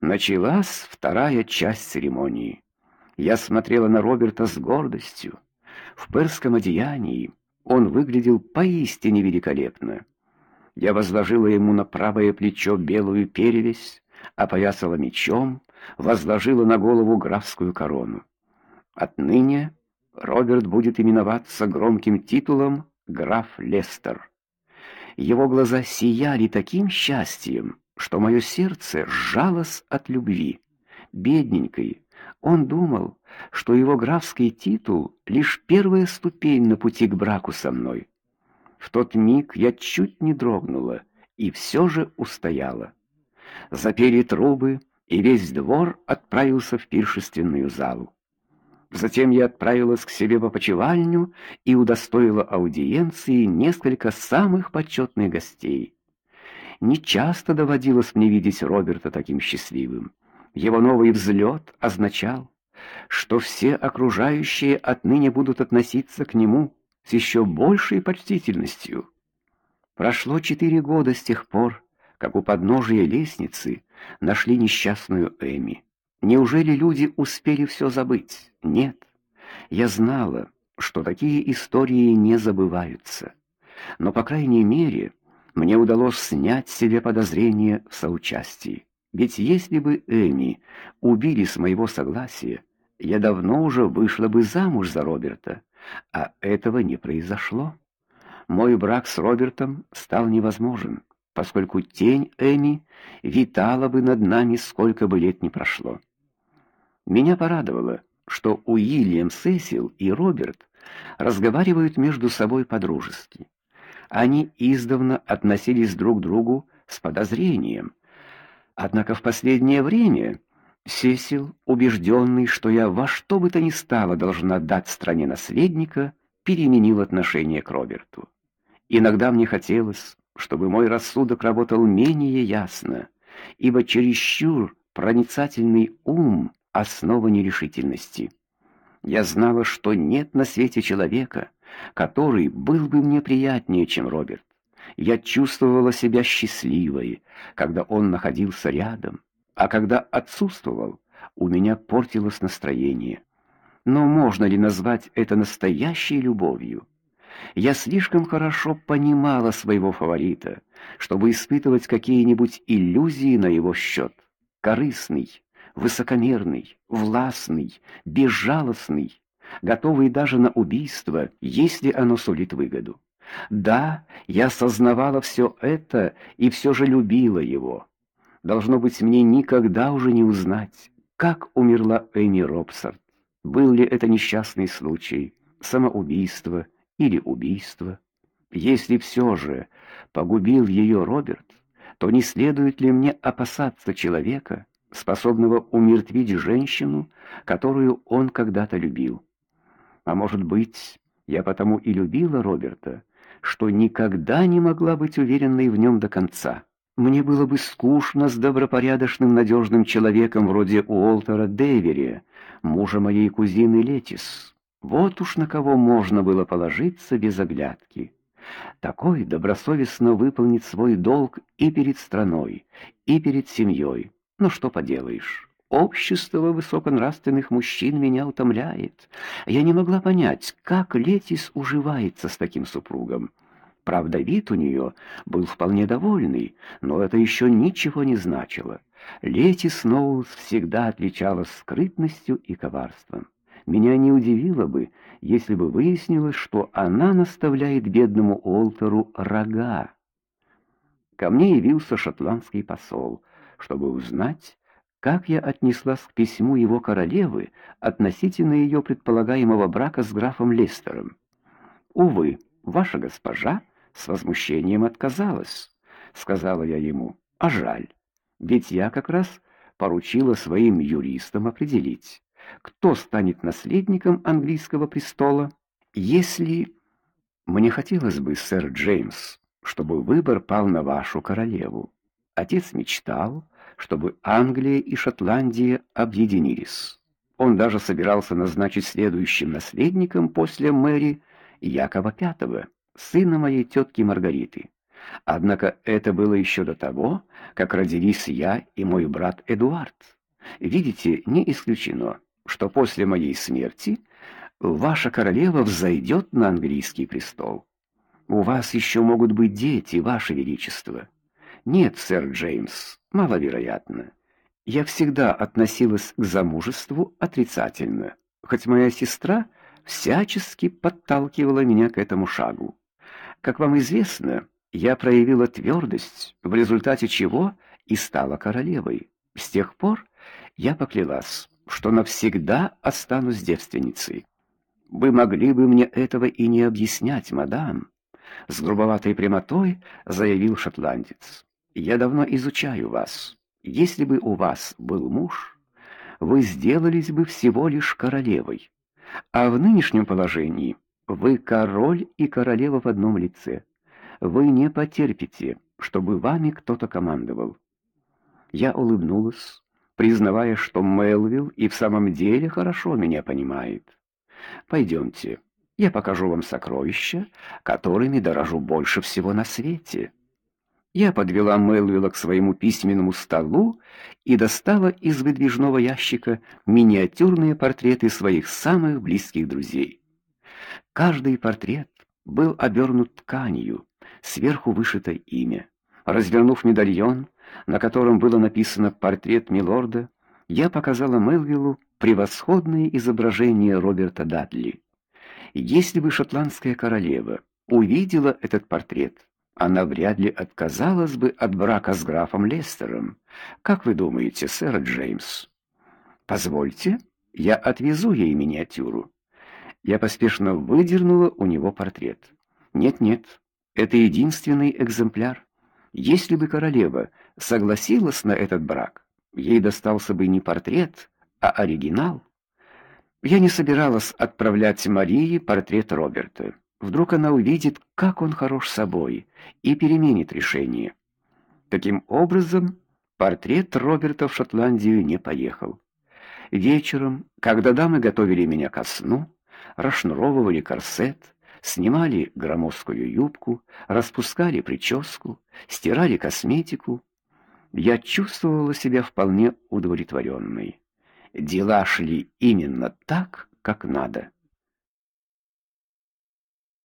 Началась вторая часть церемонии. Я смотрела на Роберта с гордостью. В перском одеянии он выглядел поистине великолепно. Я возложила ему на правое плечо белую перевязь, опоясала мечом, возложила на голову графскую корону. Отныне Роберт будет именоваться громким титулом граф Лестер. Его глаза сияли таким счастьем, что мое сердце сжалось от любви. Бедненький, он думал, что его графский титул лишь первая ступень на пути к браку со мной. В тот миг я чуть не дрогнула и все же устояла. Запели трубы, и весь двор отправился в пиршественную залу. Затем я отправилась к себе в опочивальню и удостоила аудиенции несколько самых почетных гостей. Не часто доводилось мне видеть Роберта таким счастливым. Его новый взлет означал, что все окружающие отныне будут относиться к нему с еще большей почтительностью. Прошло четыре года с тех пор, как у подножия лестницы нашли несчастную Эми. Неужели люди успели все забыть? Нет. Я знала, что такие истории не забываются. Но по крайней мере, мне удалось снять с себя подозрение в соучастии. Ведь если бы Эми убили с моего согласия, я давно уже вышла бы замуж за Роберта, а этого не произошло. Мой брак с Робертом стал невозможен, поскольку тень Эми витала бы над нами, сколько бы лет ни прошло. Меня порадовало, что Уильям Сесил и Роберт разговаривают между собой по-дружески. Они издавна относились друг к другу с подозрением. Однако в последнее время Сесил, убежденный, что я во что бы то ни стало должна дать стране наследника, переменил отношение к Роберту. Иногда мне хотелось, чтобы мой рассудок работал менее ясно, ибо чересчур проницательный ум основа нерешительности. Я знала, что нет на свете человека, который был бы мне приятнее, чем Роберт. Я чувствовала себя счастливой, когда он находился рядом, а когда отсутствовал, у меня портилось настроение. Но можно ли назвать это настоящей любовью? Я слишком хорошо понимала своего фаворита, чтобы испытывать какие-нибудь иллюзии на его счет. Корыстный, высокомерный, властный, безжалостный, готовый даже на убийство, если оно сулит выгоду. Да, я сознавала все это и все же любила его. Должно быть, мне никогда уже не узнать, как умерла Эми Робсарт. Был ли это несчастный случай, самоубийство или убийство? Если все же погубил ее Роберт, то не следует ли мне опасаться человека, способного умертвить женщину, которую он когда-то любил. А может быть, я потому и любила Роберта, что никогда не могла быть уверенной в нем до конца. Мне было бы скучно с добропорядочным, надежным человеком вроде Уолтера Дэвери, мужа моей кузины Летис. Вот уж на кого можно было положиться без оглядки. Такой добросовестно выполнит свой долг и перед страной, и перед семьей. Ну что поделаешь? Общество высоконравственных мужчин меня утомляет. Я не могла понять, как Летис уживается с таким супругом. Правда, вид у нее был вполне довольный, но это еще ничего не значило. Летис Сноулс всегда отличалась скрытностью и коварством. Меня не удивило бы, если бы выяснилось, что она наставляет бедному Олтеру рога. Ко мне явился шотландский посол — чтобы узнать, как я отнеслась к письму его королевы относительно ее предполагаемого брака с графом Лестером. Увы, ваша госпожа с возмущением отказалась, сказала я ему. А жаль, ведь я как раз поручила своим юристам определить, кто станет наследником английского престола, если мне хотелось бы, сэр Джеймс, чтобы выбор пал на вашу королеву. Отец мечтал, чтобы Англия и Шотландия объединились. Он даже собирался назначить следующим наследником после Мэри Якова V, сына моей тетки Маргариты. Однако это было еще до того, как родились я и мой брат Эдуард. Видите, не исключено, что после моей смерти ваша королева взойдет на английский престол. У вас еще могут быть дети, ваше величество. Нет, сэр Джеймс, маловероятно. Я всегда относилась к замужеству отрицательно, хоть моя сестра всячески подталкивала меня к этому шагу. Как вам известно, я проявила твердость, в результате чего и стала королевой. С тех пор я поклялась, что навсегда останусь девственницей. Вы могли бы мне этого и не объяснять, мадам, с грубоватой прямотой заявил шотландец. Я давно изучаю вас. Если бы у вас был муж, вы сделались бы всего лишь королевой. А в нынешнем положении вы король и королева в одном лице. Вы не потерпите, чтобы вами кто-то командовал. Я улыбнулась, признавая, что Мелвилл и в самом деле хорошо меня понимает. Пойдемте, я покажу вам сокровища, которыми дорожу больше всего на свете. Я подвела Мелвилла к своему письменному столу и достала из выдвижного ящика миниатюрные портреты своих самых близких друзей. Каждый портрет был обернут тканью, сверху вышито имя. Развернув медальон, на котором было написано портрет милорда, я показала Мелвиллу превосходное изображение Роберта Дадли. Если бы шотландская королева увидела этот портрет, она вряд ли отказалась бы от брака с графом Лестером. Как вы думаете, сэр Джеймс? Позвольте, я отвезу ей миниатюру. Я поспешно выдернула у него портрет. Нет-нет, это единственный экземпляр. Если бы королева согласилась на этот брак, ей достался бы не портрет, а оригинал. Я не собиралась отправлять Марии портрет Роберта. Вдруг она увидит, как он хорош собой, и переменит решение. Таким образом, портрет Роберта в Шотландию не поехал. Вечером, когда дамы готовили меня ко сну, расшнуровывали корсет, снимали громоздкую юбку, распускали прическу, стирали косметику, я чувствовала себя вполне удовлетворенной. Дела шли именно так, как надо.